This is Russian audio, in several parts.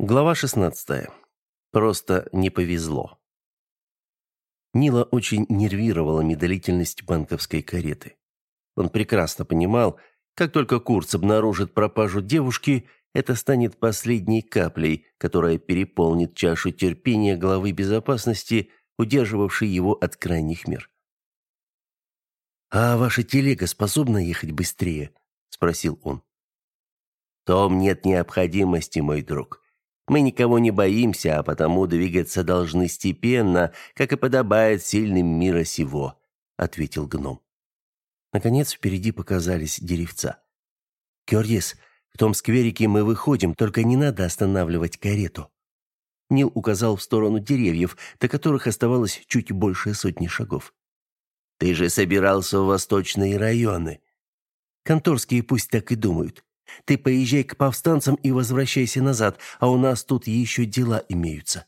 Глава 16. Просто не повезло. Нила очень нервировала медлительность банковской кареты. Он прекрасно понимал, как только Курц обнаружит пропажу девушки, это станет последней каплей, которая переполнит чашу терпения главы безопасности, удерживавшей его от крайних мер. «А ваша телега способна ехать быстрее?» – спросил он. «В том нет необходимости, мой друг. Мы никого не боимся, а потому двигаться должны степенно, как и подобает сильным мира сего», — ответил гном. Наконец впереди показались деревца. «Кёрдис, в том скверике мы выходим, только не надо останавливать карету». Нил указал в сторону деревьев, до которых оставалось чуть больше сотни шагов. «Ты же собирался в восточные районы». «Конторские пусть так и думают. Ты поезжай к повстанцам и возвращайся назад, а у нас тут еще дела имеются».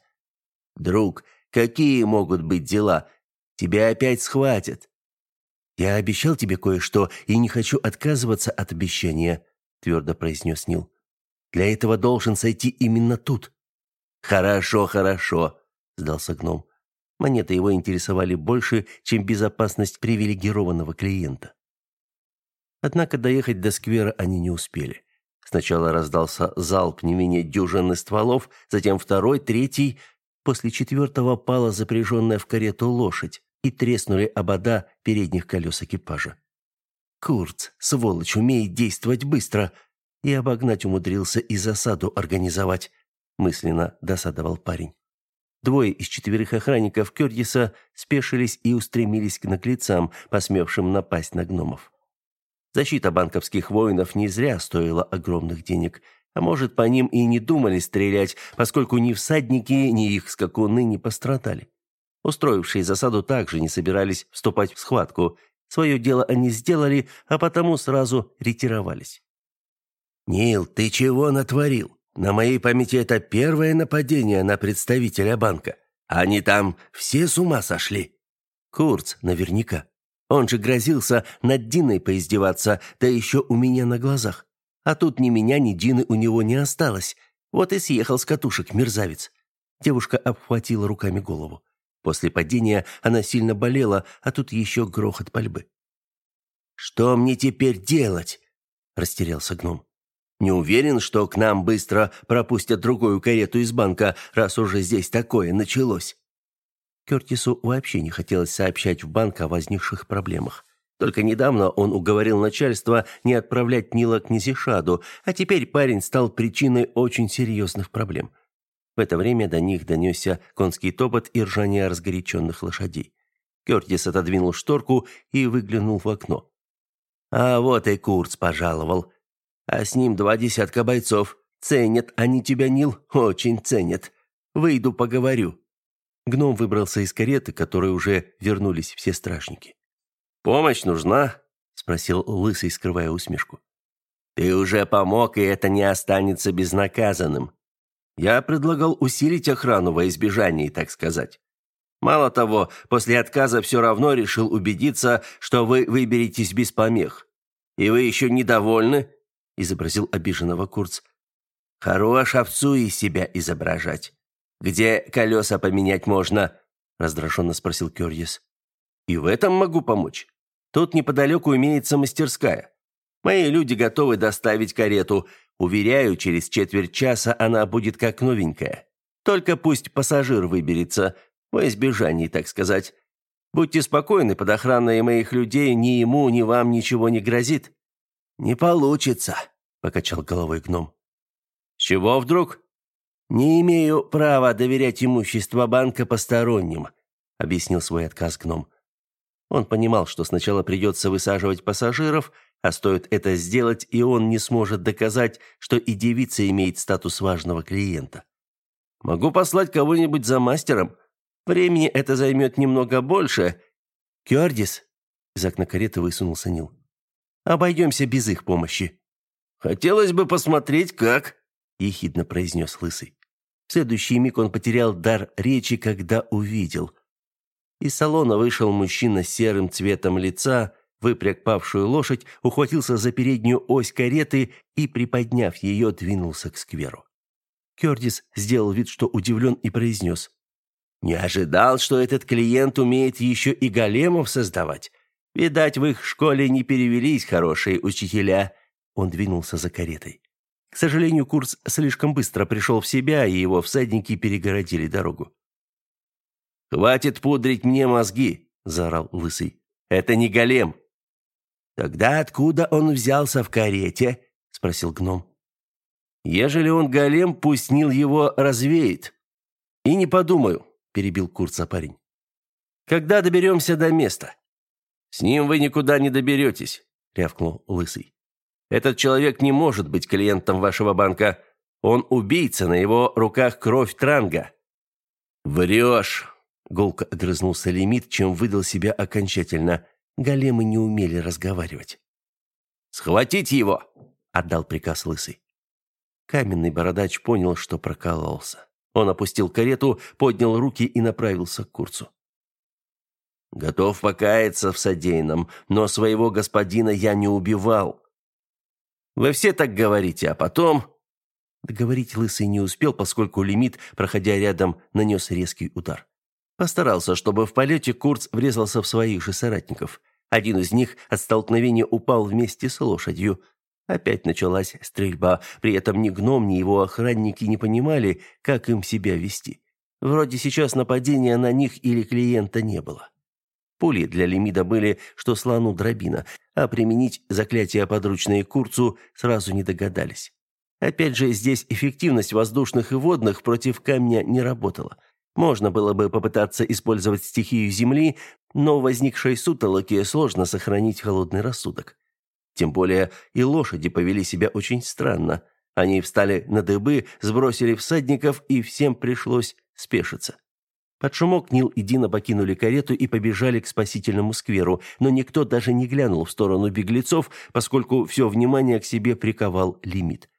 «Друг, какие могут быть дела? Тебя опять схватят». «Я обещал тебе кое-что и не хочу отказываться от обещания», — твердо произнес Нил. «Для этого должен сойти именно тут». «Хорошо, хорошо», — сдался гном. Монеты его интересовали больше, чем безопасность привилегированного клиента. Однако доехать до сквера они не успели. Сначала раздался залп не менее дюжины стволов, затем второй, третий. После четвертого пала запряженная в карету лошадь, и треснули обода передних колес экипажа. Курц, сволочь, умеет действовать быстро. И обогнать умудрился и засаду организовать, мысленно досадовал парень. Двое из четверых охранников Кёрдиса спешились и устремились к наглецам, посмевшим напасть на гномов. Защита банковских воинов не зря стоила огромных денег. А может, по ним и не думали стрелять, поскольку ни всадники, ни их скакуны не пострадали. Устроившие засаду также не собирались вступать в схватку. Свое дело они сделали, а потому сразу ретировались. «Нил, ты чего натворил? На моей памяти это первое нападение на представителя банка. Они там все с ума сошли». «Курц, наверняка. Он же грозился над Диной поиздеваться, да еще у меня на глазах. А тут ни меня, ни Дины у него не осталось. Вот и съехал с катушек мерзавец. Девушка обхватила руками голову. После падения она сильно болела, а тут еще грохот пальбы. «Что мне теперь делать?» – растерялся гном. «Не уверен, что к нам быстро пропустят другую карету из банка, раз уже здесь такое началось». Кертису вообще не хотелось сообщать в банк о возникших проблемах. Только недавно он уговорил начальство не отправлять Нила к Низишаду, а теперь парень стал причиной очень серьезных проблем. В это время до них донесся конский топот и ржание разгоряченных лошадей. Кертис отодвинул шторку и выглянул в окно. «А вот и Курц пожаловал. А с ним два десятка бойцов. Ценят они тебя, Нил, очень ценят. Выйду поговорю». Гном выбрался из кареты, которой уже вернулись все стражники. «Помощь нужна?» – спросил Лысый, скрывая усмешку. «Ты уже помог, и это не останется безнаказанным. Я предлагал усилить охрану во избежание, так сказать. Мало того, после отказа все равно решил убедиться, что вы выберетесь без помех. И вы еще недовольны?» – изобразил обиженного Курц. «Хорош овцу из себя изображать. «Где колеса поменять можно?» – раздраженно спросил Кёрьес. «И в этом могу помочь. Тут неподалеку имеется мастерская. Мои люди готовы доставить карету. Уверяю, через четверть часа она будет как новенькая. Только пусть пассажир выберется, во избежание, так сказать. Будьте спокойны, под охраной моих людей ни ему, ни вам ничего не грозит». «Не получится», – покачал головой гном. «С чего вдруг?» «Не имею права доверять имущество банка посторонним», — объяснил свой отказ гном. Он понимал, что сначала придется высаживать пассажиров, а стоит это сделать, и он не сможет доказать, что и девица имеет статус важного клиента. «Могу послать кого-нибудь за мастером. Времени это займет немного больше». «Кёрдис», — из окна кареты высунулся Нил, — «обойдемся без их помощи». «Хотелось бы посмотреть, как», — ехидно произнес Лысый. В следующий миг он потерял дар речи, когда увидел. Из салона вышел мужчина с серым цветом лица, выпряг павшую лошадь, ухватился за переднюю ось кареты и, приподняв ее, двинулся к скверу. Кёрдис сделал вид, что удивлен и произнес. «Не ожидал, что этот клиент умеет еще и големов создавать. Видать, в их школе не перевелись хорошие учителя». Он двинулся за каретой. К сожалению, Курс слишком быстро пришел в себя, и его всадники перегородили дорогу. «Хватит пудрить мне мозги!» – заорал Лысый. «Это не голем!» «Тогда откуда он взялся в карете?» – спросил гном. «Ежели он голем, пусть Нил его развеет». «И не подумаю», – перебил Курца парень. «Когда доберемся до места?» «С ним вы никуда не доберетесь», – рявкнул Лысый. «Этот человек не может быть клиентом вашего банка. Он убийца, на его руках кровь Транга». «Врешь», Голко огрызнулся лимит, чем выдал себя окончательно. Големы не умели разговаривать. «Схватить его!» — отдал приказ Лысый. Каменный бородач понял, что прокололся. Он опустил карету, поднял руки и направился к Курцу. «Готов покаяться в содеянном, но своего господина я не убивал». «Вы все так говорите, а потом...» Договорить Лысый не успел, поскольку лимит, проходя рядом, нанес резкий удар. Постарался, чтобы в полете Курц врезался в своих же соратников. Один из них от столкновения упал вместе с лошадью. Опять началась стрельба, при этом ни гном, ни его охранники не понимали, как им себя вести. Вроде сейчас нападения на них или клиента не было. Пули для Лемида были, что слону дробина, а применить заклятие подручные Курцу сразу не догадались. Опять же, здесь эффективность воздушных и водных против камня не работала. Можно было бы попытаться использовать стихию Земли, но в возникшей сутолоке сложно сохранить холодный рассудок. Тем более и лошади повели себя очень странно. Они встали на дыбы, сбросили всадников, и всем пришлось спешиться. Под шумок Нил и Дина покинули карету и побежали к спасительному скверу, но никто даже не глянул в сторону беглецов, поскольку все внимание к себе приковал лимит.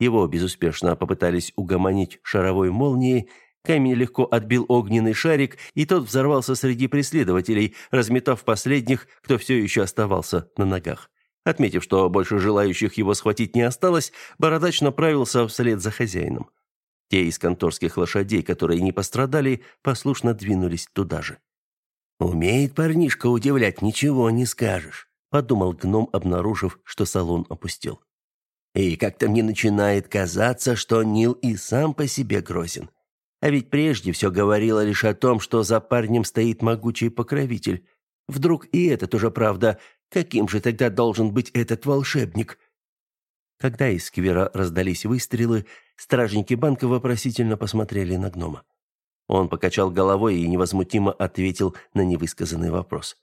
Его безуспешно попытались угомонить шаровой молнией, Камень легко отбил огненный шарик, и тот взорвался среди преследователей, разметав последних, кто все еще оставался на ногах. Отметив, что больше желающих его схватить не осталось, Бородач направился вслед за хозяином. Те из конторских лошадей, которые не пострадали, послушно двинулись туда же. «Умеет парнишка удивлять, ничего не скажешь», — подумал гном, обнаружив, что салон опустел. «И как-то мне начинает казаться, что Нил и сам по себе грозен. А ведь прежде все говорило лишь о том, что за парнем стоит могучий покровитель. Вдруг и это тоже правда. Каким же тогда должен быть этот волшебник? Когда из сквера раздались выстрелы, стражники банка вопросительно посмотрели на гнома. Он покачал головой и невозмутимо ответил на невысказанный вопрос.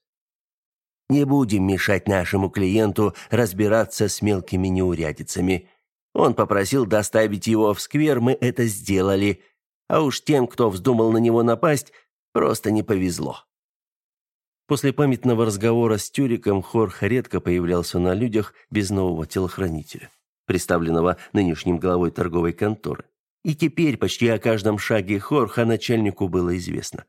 «Не будем мешать нашему клиенту разбираться с мелкими неурядицами. Он попросил доставить его в сквер, мы это сделали. А уж тем, кто вздумал на него напасть, просто не повезло. После памятного разговора с Тюриком Хорх редко появлялся на людях без нового телохранителя, представленного нынешним главой торговой конторы. И теперь почти о каждом шаге Хорха начальнику было известно.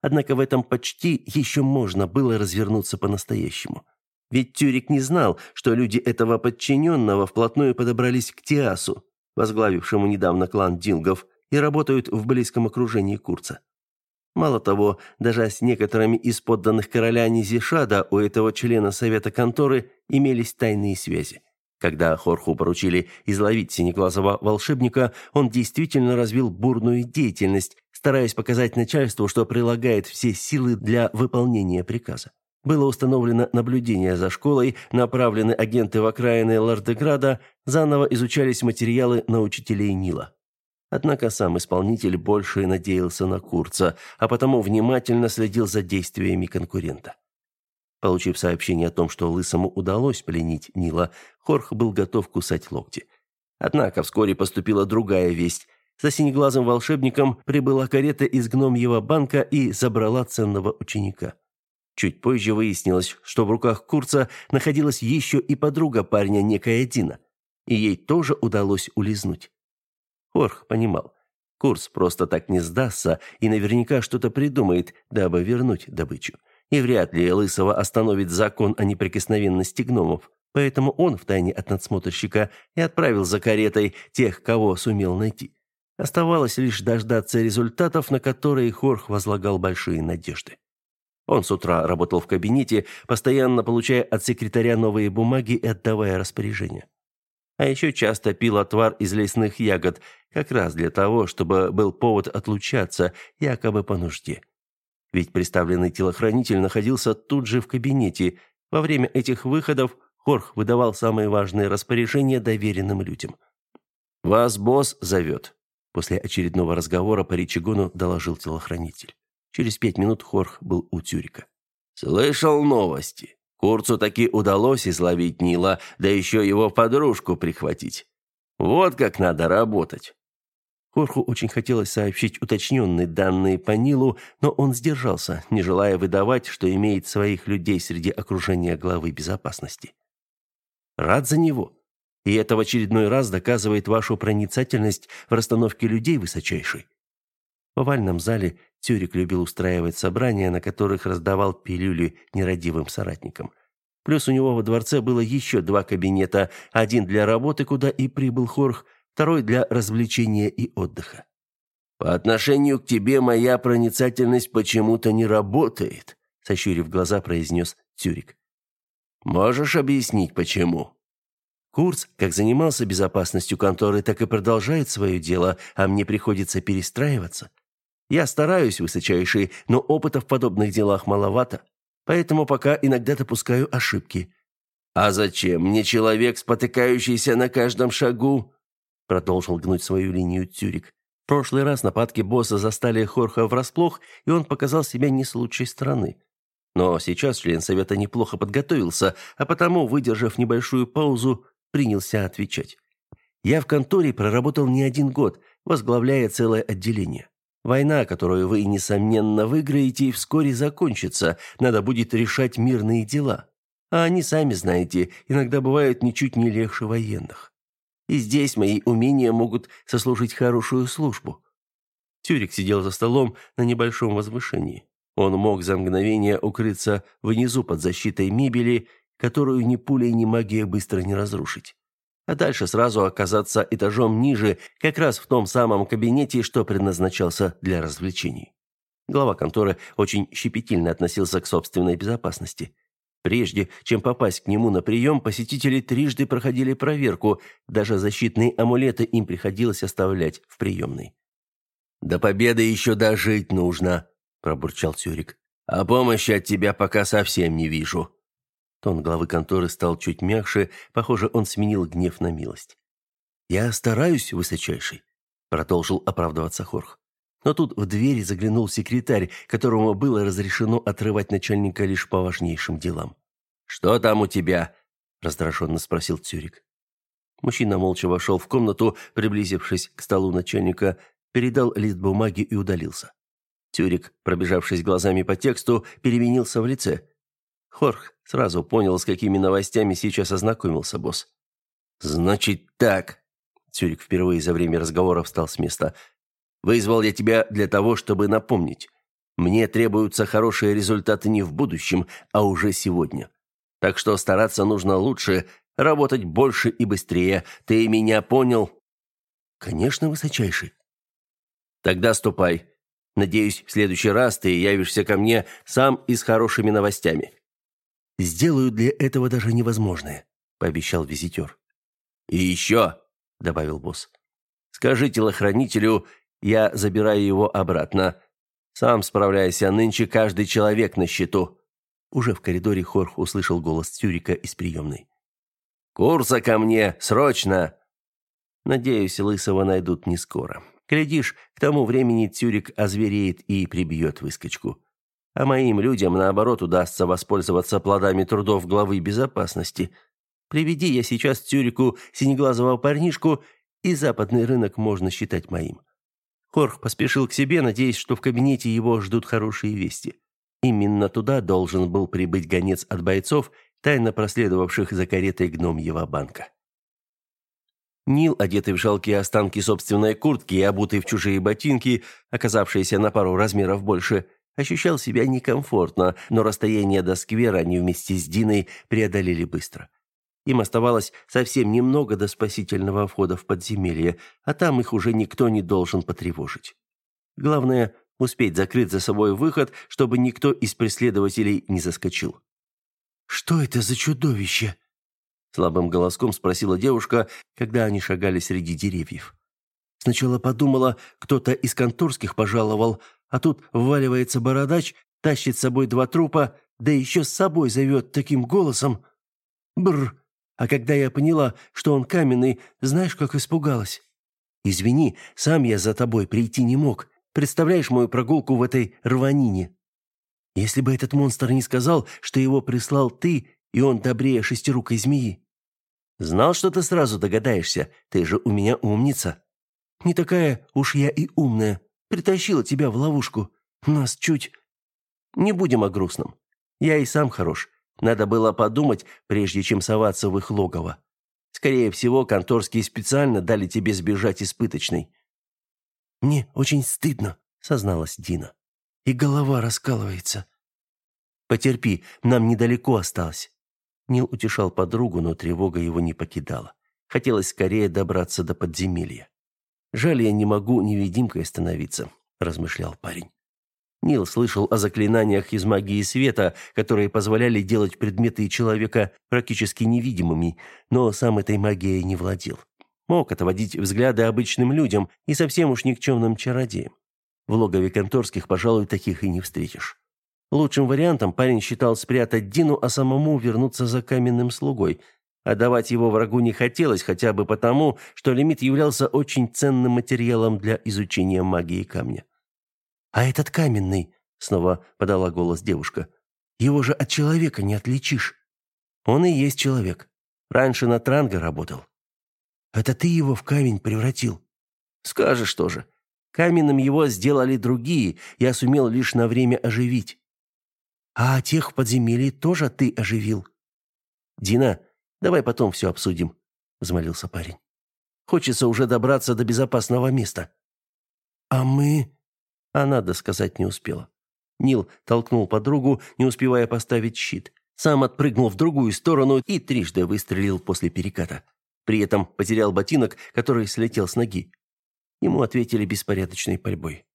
Однако в этом почти еще можно было развернуться по-настоящему. Ведь Тюрик не знал, что люди этого подчиненного вплотную подобрались к Тиасу, возглавившему недавно клан Дилгов, и работают в близком окружении Курца. Мало того, даже с некоторыми из подданных короля Низишада у этого члена совета конторы имелись тайные связи. Когда Хорху поручили изловить синеглазого волшебника, он действительно развил бурную деятельность, стараясь показать начальству, что прилагает все силы для выполнения приказа. Было установлено наблюдение за школой, направлены агенты в окраины Лардеграда, заново изучались материалы на учителей Нила. Однако сам исполнитель больше надеялся на Курца, а потому внимательно следил за действиями конкурента. Получив сообщение о том, что Лысому удалось пленить Нила, Хорх был готов кусать локти. Однако вскоре поступила другая весть. За синеглазым волшебником прибыла карета из гномьего банка и забрала ценного ученика. Чуть позже выяснилось, что в руках Курца находилась еще и подруга парня, некая Дина. И ей тоже удалось улизнуть. Хорх понимал, курс просто так не сдастся и наверняка что-то придумает, дабы вернуть добычу. И вряд ли Лысого остановит закон о неприкосновенности гномов. Поэтому он втайне от надсмотрщика и отправил за каретой тех, кого сумел найти. Оставалось лишь дождаться результатов, на которые Хорх возлагал большие надежды. Он с утра работал в кабинете, постоянно получая от секретаря новые бумаги и отдавая распоряжения. А еще часто пил отвар из лесных ягод, как раз для того, чтобы был повод отлучаться, якобы по нужде. Ведь представленный телохранитель находился тут же в кабинете. Во время этих выходов Хорх выдавал самые важные распоряжения доверенным людям. «Вас босс зовет», – после очередного разговора по речигону доложил телохранитель. Через пять минут Хорх был у Тюрика. «Слышал новости. Курцу таки удалось изловить Нила, да еще его подружку прихватить. Вот как надо работать. Хорху очень хотелось сообщить уточненные данные по Нилу, но он сдержался, не желая выдавать, что имеет своих людей среди окружения главы безопасности. Рад за него. И это в очередной раз доказывает вашу проницательность в расстановке людей высочайшей. В овальном зале Тюрик любил устраивать собрания, на которых раздавал пилюли нерадивым соратникам. Плюс у него во дворце было еще два кабинета, один для работы, куда и прибыл Хорх, второй для развлечения и отдыха. «По отношению к тебе моя проницательность почему-то не работает», сощурив глаза, произнес Тюрик. «Можешь объяснить, почему?» Курц, как занимался безопасностью конторы, так и продолжает свое дело, а мне приходится перестраиваться. Я стараюсь, высочайший, но опыта в подобных делах маловато, поэтому пока иногда допускаю ошибки. А зачем мне человек, спотыкающийся на каждом шагу? Продолжил гнуть свою линию Тюрик. В прошлый раз нападки босса застали Хорха врасплох, и он показал себя не с лучшей стороны. Но сейчас член совета неплохо подготовился, а потому, выдержав небольшую паузу, принялся отвечать. Я в конторе проработал не один год, возглавляя целое отделение. Война, которую вы, несомненно, выиграете, вскоре закончится. Надо будет решать мирные дела. А они, сами знаете, иногда бывают ничуть не легче военных. И здесь мои умения могут сослужить хорошую службу. Тюрик сидел за столом на небольшом возвышении. Он мог за мгновение укрыться внизу под защитой мебели, которую ни пулей, ни магия быстро не разрушить а дальше сразу оказаться этажом ниже, как раз в том самом кабинете, что предназначался для развлечений. Глава конторы очень щепетильно относился к собственной безопасности. Прежде чем попасть к нему на прием, посетители трижды проходили проверку, даже защитные амулеты им приходилось оставлять в приемной. «До победы еще дожить нужно», – пробурчал Тюрик. «А помощи от тебя пока совсем не вижу». Тон главы конторы стал чуть мягче, похоже, он сменил гнев на милость. «Я стараюсь, высочайший», — продолжил оправдываться Хорх. Но тут в двери заглянул секретарь, которому было разрешено отрывать начальника лишь по важнейшим делам. «Что там у тебя?» – раздраженно спросил Цюрик. Мужчина молча вошел в комнату, приблизившись к столу начальника, передал лист бумаги и удалился. Тюрик, пробежавшись глазами по тексту, переменился в лице. Хорх сразу понял, с какими новостями сейчас ознакомился босс. «Значит так», — Цюрик впервые за время разговора встал с места, «вызвал я тебя для того, чтобы напомнить. Мне требуются хорошие результаты не в будущем, а уже сегодня. Так что стараться нужно лучше, работать больше и быстрее. Ты меня понял?» «Конечно, высочайший». «Тогда ступай. Надеюсь, в следующий раз ты явишься ко мне сам и с хорошими новостями». Сделаю для этого даже невозможное», — пообещал визитер. «И еще», — добавил босс, — «скажи телохранителю, я забираю его обратно. Сам справляйся, нынче каждый человек на счету». Уже в коридоре Хорх услышал голос Тюрика из приемной. «Курса ко мне! Срочно!» Надеюсь, Лысого найдут не скоро. Глядишь, к тому времени Тюрик озвереет и прибьет выскочку а моим людям, наоборот, удастся воспользоваться плодами трудов главы безопасности. Приведи я сейчас Тюрику синеглазого парнишку, и западный рынок можно считать моим. Хорх поспешил к себе, надеясь, что в кабинете его ждут хорошие вести. Именно туда должен был прибыть гонец от бойцов, тайно проследовавших за каретой гномьего банка. Нил, одетый в жалкие останки собственной куртки и обутый в чужие ботинки, оказавшиеся на пару размеров больше, Ощущал себя некомфортно, но расстояние до сквера они вместе с Диной преодолели быстро. Им оставалось совсем немного до спасительного входа в подземелье, а там их уже никто не должен потревожить. Главное — успеть закрыть за собой выход, чтобы никто из преследователей не заскочил. «Что это за чудовище?» Слабым голоском спросила девушка, когда они шагали среди деревьев. Сначала подумала, кто-то из конторских пожаловал, а тут вваливается бородач, тащит с собой два трупа, да еще с собой зовет таким голосом. Бр. А когда я поняла, что он каменный, знаешь, как испугалась? Извини, сам я за тобой прийти не мог. Представляешь мою прогулку в этой рванине? Если бы этот монстр не сказал, что его прислал ты, и он добрее шестирукой змеи. Знал, что ты сразу догадаешься. Ты же у меня умница. Не такая уж я и умная. Притащила тебя в ловушку. Нас чуть... Не будем о грустном. Я и сам хорош. Надо было подумать, прежде чем соваться в их логово. Скорее всего, конторские специально дали тебе сбежать из пыточной. Мне очень стыдно, созналась Дина. И голова раскалывается. Потерпи, нам недалеко осталось. Нил утешал подругу, но тревога его не покидала. Хотелось скорее добраться до подземелья. Жаль, я не могу невидимкой становиться, размышлял парень. Нил слышал о заклинаниях из магии света, которые позволяли делать предметы человека практически невидимыми, но сам этой магией не владел. Мог отводить взгляды обычным людям и совсем уж никчемным чародеям. В логове конторских, пожалуй, таких и не встретишь. Лучшим вариантом парень считал спрятать Дину, а самому вернуться за каменным слугой. Отдавать его врагу не хотелось, хотя бы потому, что лимит являлся очень ценным материалом для изучения магии камня. «А этот каменный», — снова подала голос девушка, — «его же от человека не отличишь». «Он и есть человек. Раньше на Транго работал». «Это ты его в камень превратил?» «Скажешь тоже. Каменным его сделали другие, я сумел лишь на время оживить». «А тех в подземелье тоже ты оживил?» «Дина, давай потом все обсудим», — взмолился парень. «Хочется уже добраться до безопасного места». «А мы...» Она досказать не успела. Нил толкнул подругу, не успевая поставить щит. Сам отпрыгнул в другую сторону и трижды выстрелил после переката. При этом потерял ботинок, который слетел с ноги. Ему ответили беспорядочной пальбой.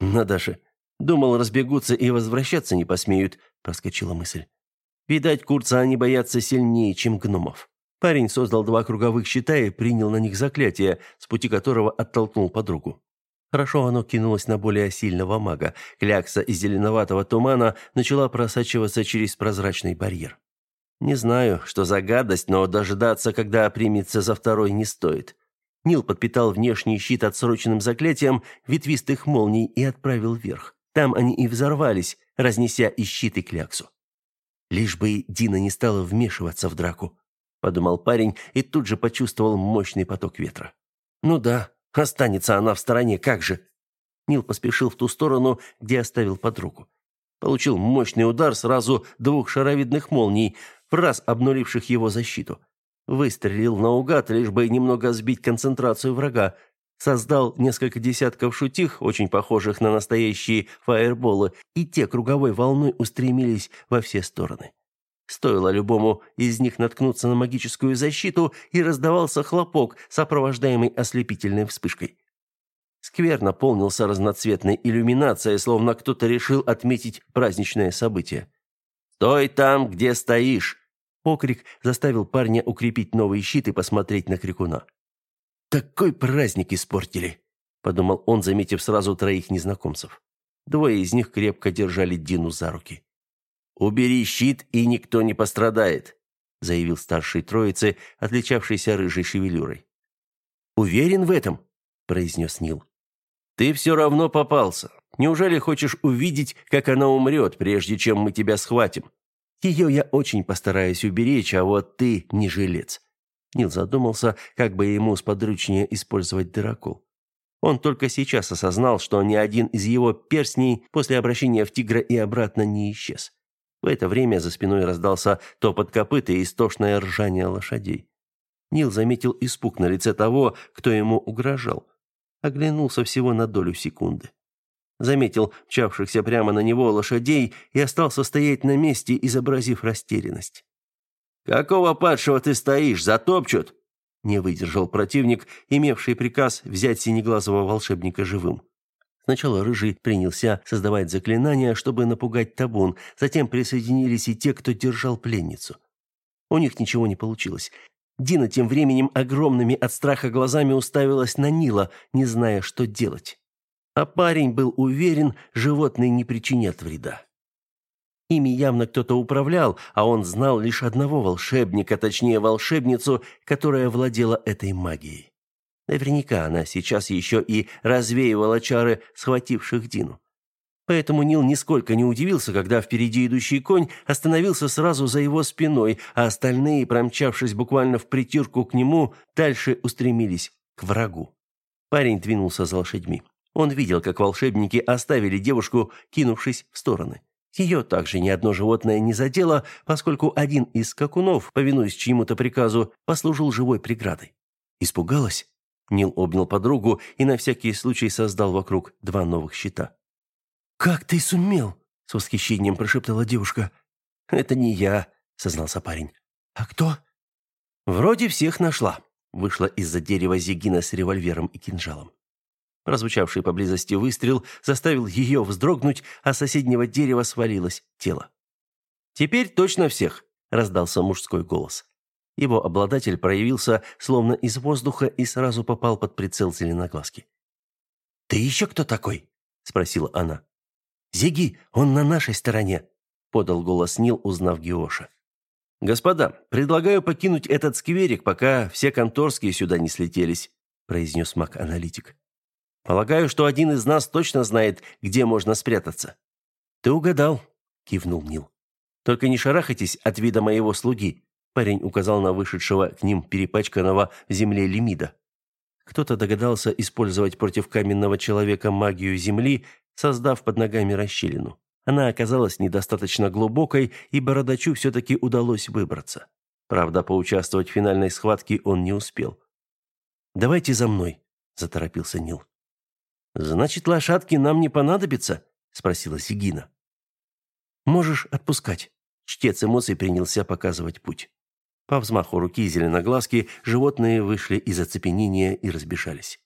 «Надо же! Думал, разбегутся и возвращаться не посмеют», — проскочила мысль. «Видать, курца они боятся сильнее, чем гномов». Парень создал два круговых щита и принял на них заклятие, с пути которого оттолкнул подругу. Хорошо оно кинулось на более сильного мага. Клякса из зеленоватого тумана начала просачиваться через прозрачный барьер. Не знаю, что за гадость, но дожидаться, когда примется за второй, не стоит. Нил подпитал внешний щит отсроченным заклятием ветвистых молний и отправил вверх. Там они и взорвались, разнеся и щит, и кляксу. Лишь бы Дина не стала вмешиваться в драку, подумал парень и тут же почувствовал мощный поток ветра. Ну да, Останется она в стороне, как же? Нил поспешил в ту сторону, где оставил подругу. Получил мощный удар сразу двух шаровидных молний, в раз обнуливших его защиту. Выстрелил наугад, лишь бы немного сбить концентрацию врага. Создал несколько десятков шутих, очень похожих на настоящие фаерболы, и те круговой волной устремились во все стороны. Стоило любому из них наткнуться на магическую защиту, и раздавался хлопок, сопровождаемый ослепительной вспышкой. Сквер наполнился разноцветной иллюминацией, словно кто-то решил отметить праздничное событие. «Стой там, где стоишь!» Окрик заставил парня укрепить новый щит и посмотреть на крикуна. «Такой праздник испортили!» – подумал он, заметив сразу троих незнакомцев. Двое из них крепко держали Дину за руки. «Убери щит, и никто не пострадает», заявил старший троицы, отличавшийся рыжей шевелюрой. «Уверен в этом?» произнес Нил. «Ты все равно попался. Неужели хочешь увидеть, как она умрет, прежде чем мы тебя схватим? Ее я очень постараюсь уберечь, а вот ты не жилец». Нил задумался, как бы ему сподручнее использовать дырокол. Он только сейчас осознал, что ни один из его перстней после обращения в тигра и обратно не исчез. В это время за спиной раздался топот копыт и истошное ржание лошадей. Нил заметил испуг на лице того, кто ему угрожал. Оглянулся всего на долю секунды. Заметил мчавшихся прямо на него лошадей и остался стоять на месте, изобразив растерянность. Какого падшего ты стоишь? Затопчут!» Не выдержал противник, имевший приказ взять синеглазого волшебника живым. Сначала Рыжий принялся создавать заклинания, чтобы напугать табун, затем присоединились и те, кто держал пленницу. У них ничего не получилось. Дина тем временем огромными от страха глазами уставилась на Нила, не зная, что делать. А парень был уверен, животные не причинят вреда. Ими явно кто-то управлял, а он знал лишь одного волшебника, точнее волшебницу, которая владела этой магией. Наверняка она сейчас еще и развеивала чары схвативших Дину. Поэтому Нил нисколько не удивился, когда впереди идущий конь остановился сразу за его спиной, а остальные, промчавшись буквально в притирку к нему, дальше устремились к врагу. Парень двинулся за лошадьми. Он видел, как волшебники оставили девушку, кинувшись в стороны. Ее также ни одно животное не задело, поскольку один из скакунов, повинуясь чьему-то приказу, послужил живой преградой. Испугалась? Нил обнял подругу и на всякий случай создал вокруг два новых щита. «Как ты сумел?» — с восхищением прошептала девушка. «Это не я», — сознался парень. «А кто?» «Вроде всех нашла», — вышла из-за дерева Зигина с револьвером и кинжалом. Прозвучавший поблизости выстрел заставил ее вздрогнуть, а с соседнего дерева свалилось тело. «Теперь точно всех», — раздался мужской голос. Его обладатель проявился словно из воздуха и сразу попал под прицел зеленоглазки. «Ты еще кто такой?» — спросила она. «Зиги, он на нашей стороне», — подал голос Нил, узнав Геоша. «Господа, предлагаю покинуть этот скверик, пока все конторские сюда не слетелись», — произнес маг-аналитик. «Полагаю, что один из нас точно знает, где можно спрятаться». «Ты угадал», — кивнул Нил. «Только не шарахайтесь от вида моего слуги», — парень указал на вышедшего к ним перепачканного в земле лимида. Кто-то догадался использовать против каменного человека магию земли, создав под ногами расщелину. Она оказалась недостаточно глубокой, и бородачу все-таки удалось выбраться. Правда, поучаствовать в финальной схватке он не успел. «Давайте за мной», — заторопился Нил. «Значит, лошадки нам не понадобятся?» — спросила Сигина. «Можешь отпускать». Чтец эмоций принялся показывать путь. По взмаху руки зеленоглазки животные вышли из оцепенения и разбежались.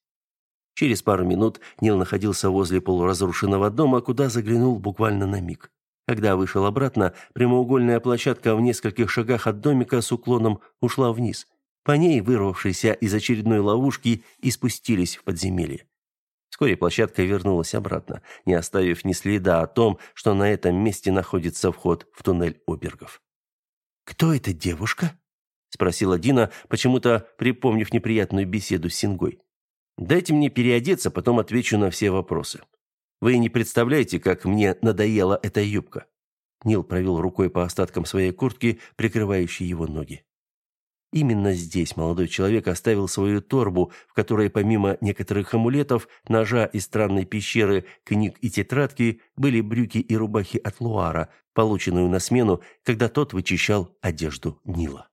Через пару минут Нил находился возле полуразрушенного дома, куда заглянул буквально на миг. Когда вышел обратно, прямоугольная площадка в нескольких шагах от домика с уклоном ушла вниз. По ней, вырвавшиеся из очередной ловушки, и спустились в подземелье. Вскоре площадка вернулась обратно, не оставив ни следа о том, что на этом месте находится вход в туннель Обергов. «Кто эта девушка?» — спросила Дина, почему-то припомнив неприятную беседу с Сингой. Дайте мне переодеться, потом отвечу на все вопросы. Вы не представляете, как мне надоела эта юбка. Нил провел рукой по остаткам своей куртки, прикрывающей его ноги. Именно здесь молодой человек оставил свою торбу, в которой помимо некоторых амулетов, ножа из странной пещеры, книг и тетрадки были брюки и рубахи от Луара, полученную на смену, когда тот вычищал одежду Нила.